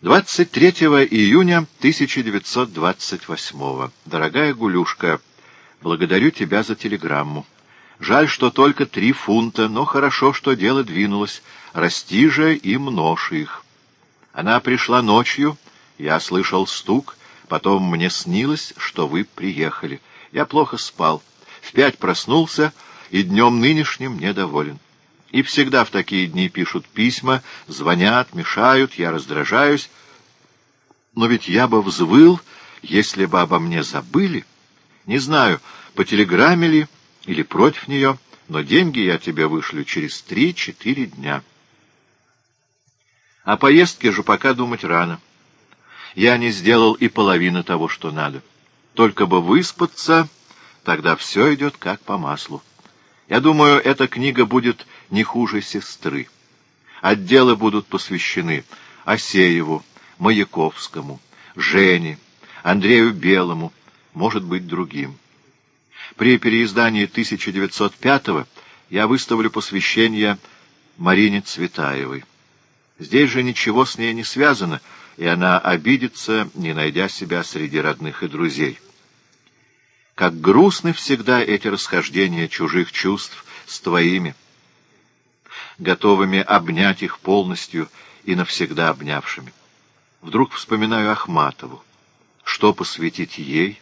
23 июня 1928. Дорогая Гулюшка, благодарю тебя за телеграмму. Жаль, что только три фунта, но хорошо, что дело двинулось. Расти же и множь их. Она пришла ночью, я слышал стук, потом мне снилось, что вы приехали. Я плохо спал. В пять проснулся и днем нынешним недоволен. И всегда в такие дни пишут письма, звонят, мешают, я раздражаюсь. Но ведь я бы взвыл, если бы обо мне забыли. Не знаю, по телеграмме ли или против нее, но деньги я тебе вышлю через три-четыре дня. О поездке же пока думать рано. Я не сделал и половины того, что надо. Только бы выспаться, тогда все идет как по маслу. Я думаю, эта книга будет не хуже сестры. Отделы будут посвящены Осееву, Маяковскому, Жене, Андрею Белому, может быть, другим. При переиздании 1905-го я выставлю посвящение Марине Цветаевой. Здесь же ничего с ней не связано, и она обидится, не найдя себя среди родных и друзей. Как грустны всегда эти расхождения чужих чувств с твоими, готовыми обнять их полностью и навсегда обнявшими. Вдруг вспоминаю Ахматову. Что посвятить ей?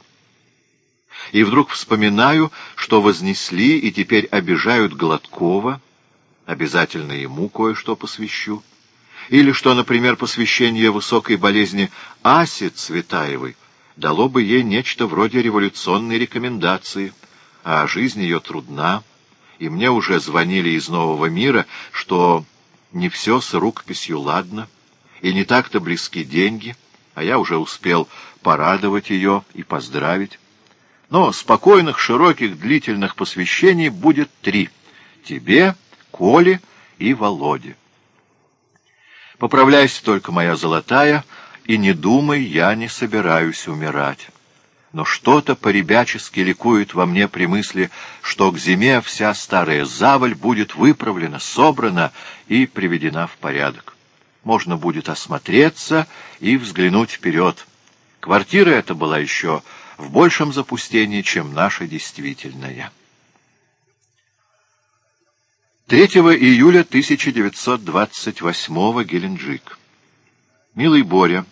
И вдруг вспоминаю, что вознесли и теперь обижают Гладкова. Обязательно ему кое-что посвящу. Или что, например, посвящение высокой болезни Аси Цветаевой дало бы ей нечто вроде революционной рекомендации, а жизнь ее трудна, и мне уже звонили из нового мира, что не все с рукописью ладно, и не так-то близки деньги, а я уже успел порадовать ее и поздравить. Но спокойных, широких, длительных посвящений будет три — тебе, Коле и Володе. Поправляйся только, моя золотая, и не думай, я не собираюсь умирать. Но что-то поребячески ликует во мне при мысли, что к зиме вся старая заваль будет выправлена, собрана и приведена в порядок. Можно будет осмотреться и взглянуть вперед. Квартира эта была еще в большем запустении, чем наша действительная. 3 июля 1928 Геленджик. Милый Боря,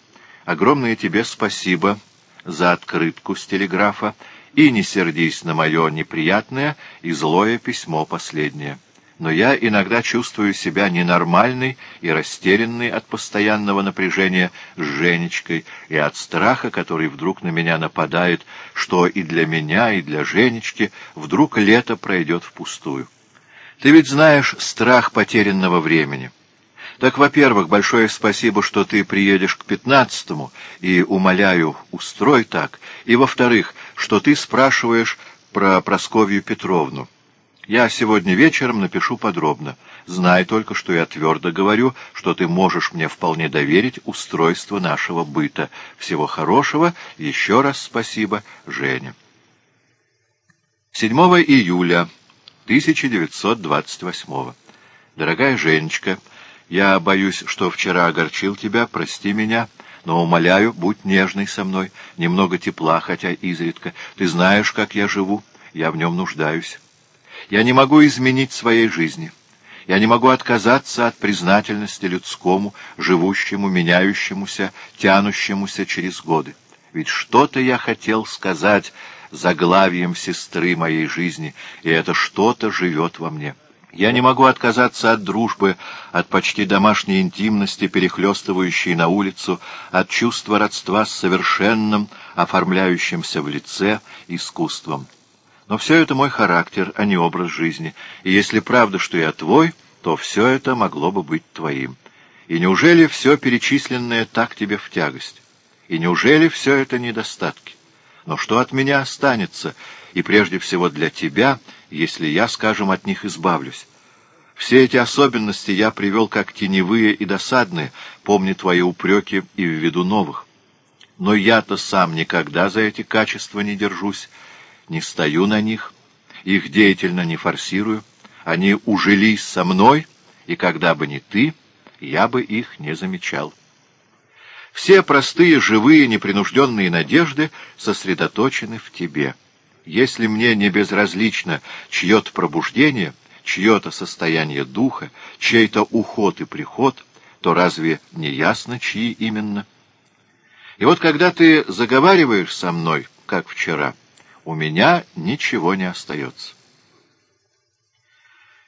огромное тебе спасибо за открытку с телеграфа и не сердись на мое неприятное и злое письмо последнее. Но я иногда чувствую себя ненормальной и растерянной от постоянного напряжения с Женечкой и от страха, который вдруг на меня нападает, что и для меня, и для Женечки вдруг лето пройдет впустую. Ты ведь знаешь страх потерянного времени. Так, во-первых, большое спасибо, что ты приедешь к пятнадцатому, и, умоляю, устрой так. И, во-вторых, что ты спрашиваешь про Просковью Петровну. Я сегодня вечером напишу подробно. Знай только, что я твердо говорю, что ты можешь мне вполне доверить устройство нашего быта. Всего хорошего. Еще раз спасибо, Женя. 7 июля 1928. Дорогая Женечка, я боюсь, что вчера огорчил тебя, прости меня, но, умоляю, будь нежной со мной, немного тепла, хотя изредка. Ты знаешь, как я живу, я в нем нуждаюсь. Я не могу изменить своей жизни. Я не могу отказаться от признательности людскому, живущему, меняющемуся, тянущемуся через годы. Ведь что-то я хотел сказать заглавием сестры моей жизни, и это что-то живет во мне. Я не могу отказаться от дружбы, от почти домашней интимности, перехлестывающей на улицу, от чувства родства с совершенным, оформляющимся в лице искусством. Но все это мой характер, а не образ жизни, и если правда, что я твой, то все это могло бы быть твоим. И неужели все перечисленное так тебе в тягость? И неужели все это недостатки? Но что от меня останется, и прежде всего для тебя, если я, скажем, от них избавлюсь? Все эти особенности я привел как теневые и досадные, помни твои упреки и ввиду новых. Но я-то сам никогда за эти качества не держусь, не стою на них, их деятельно не форсирую. Они ужились со мной, и когда бы не ты, я бы их не замечал. Все простые, живые, непринужденные надежды сосредоточены в тебе. Если мне не безразлично чье-то пробуждение, чье-то состояние духа, чей-то уход и приход, то разве не ясно, чьи именно? И вот когда ты заговариваешь со мной, как вчера, у меня ничего не остается.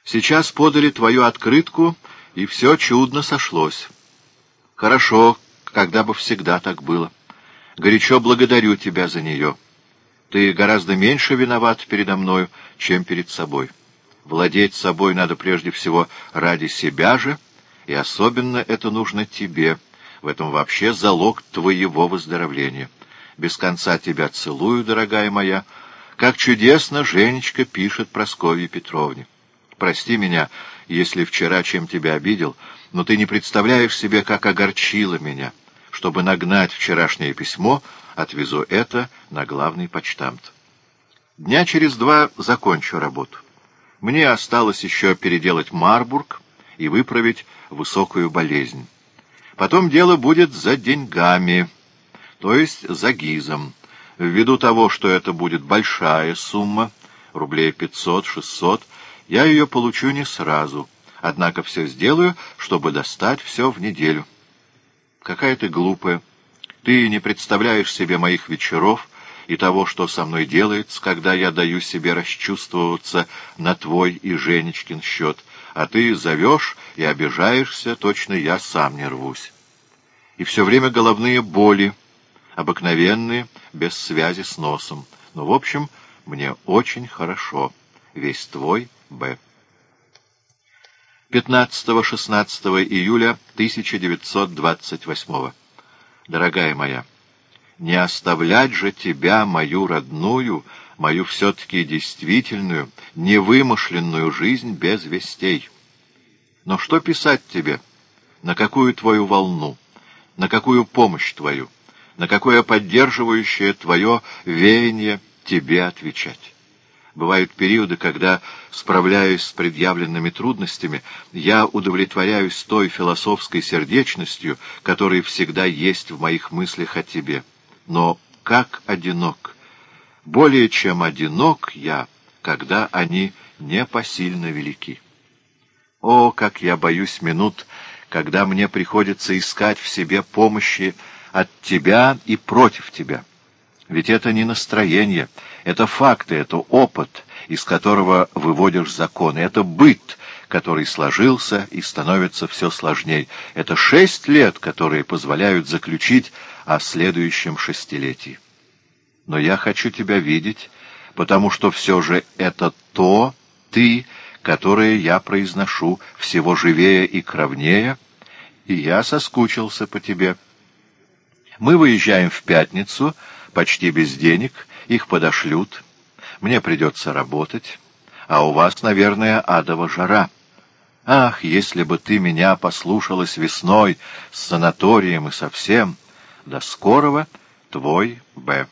Сейчас подали твою открытку, и все чудно сошлось. Хорошо, когда бы всегда так было. Горячо благодарю тебя за нее. Ты гораздо меньше виноват передо мною, чем перед собой. Владеть собой надо прежде всего ради себя же, и особенно это нужно тебе. В этом вообще залог твоего выздоровления. Без конца тебя целую, дорогая моя. Как чудесно Женечка пишет Прасковье Петровне. Прости меня, если вчера чем тебя обидел, но ты не представляешь себе, как огорчила меня». Чтобы нагнать вчерашнее письмо, отвезу это на главный почтамт. Дня через два закончу работу. Мне осталось еще переделать Марбург и выправить высокую болезнь. Потом дело будет за деньгами, то есть за гизом. Ввиду того, что это будет большая сумма, рублей пятьсот-шестьсот, я ее получу не сразу, однако все сделаю, чтобы достать все в неделю. Какая ты глупая. Ты не представляешь себе моих вечеров и того, что со мной делается, когда я даю себе расчувствоваться на твой и Женечкин счет, а ты зовешь и обижаешься, точно я сам не рвусь. И все время головные боли, обыкновенные, без связи с носом. Но, в общем, мне очень хорошо. Весь твой Б. 15-16 июля 1928. Дорогая моя, не оставлять же тебя, мою родную, мою все-таки действительную, невымышленную жизнь без вестей. Но что писать тебе? На какую твою волну? На какую помощь твою? На какое поддерживающее твое веяние тебе отвечать? Бывают периоды, когда, справляясь с предъявленными трудностями, я удовлетворяюсь той философской сердечностью, которая всегда есть в моих мыслях о тебе. Но как одинок! Более чем одинок я, когда они непосильно велики. О, как я боюсь минут, когда мне приходится искать в себе помощи от тебя и против тебя. Ведь это не настроение, это факты, это опыт, из которого выводишь законы, это быт, который сложился и становится все сложней. Это шесть лет, которые позволяют заключить о следующем шестилетии. Но я хочу тебя видеть, потому что все же это то, ты, которое я произношу всего живее и кровнее, и я соскучился по тебе. Мы выезжаем в пятницу — почти без денег, их подошлют, мне придется работать, а у вас, наверное, адова жара. Ах, если бы ты меня послушалась весной с санаторием и совсем. До скорого, твой Б.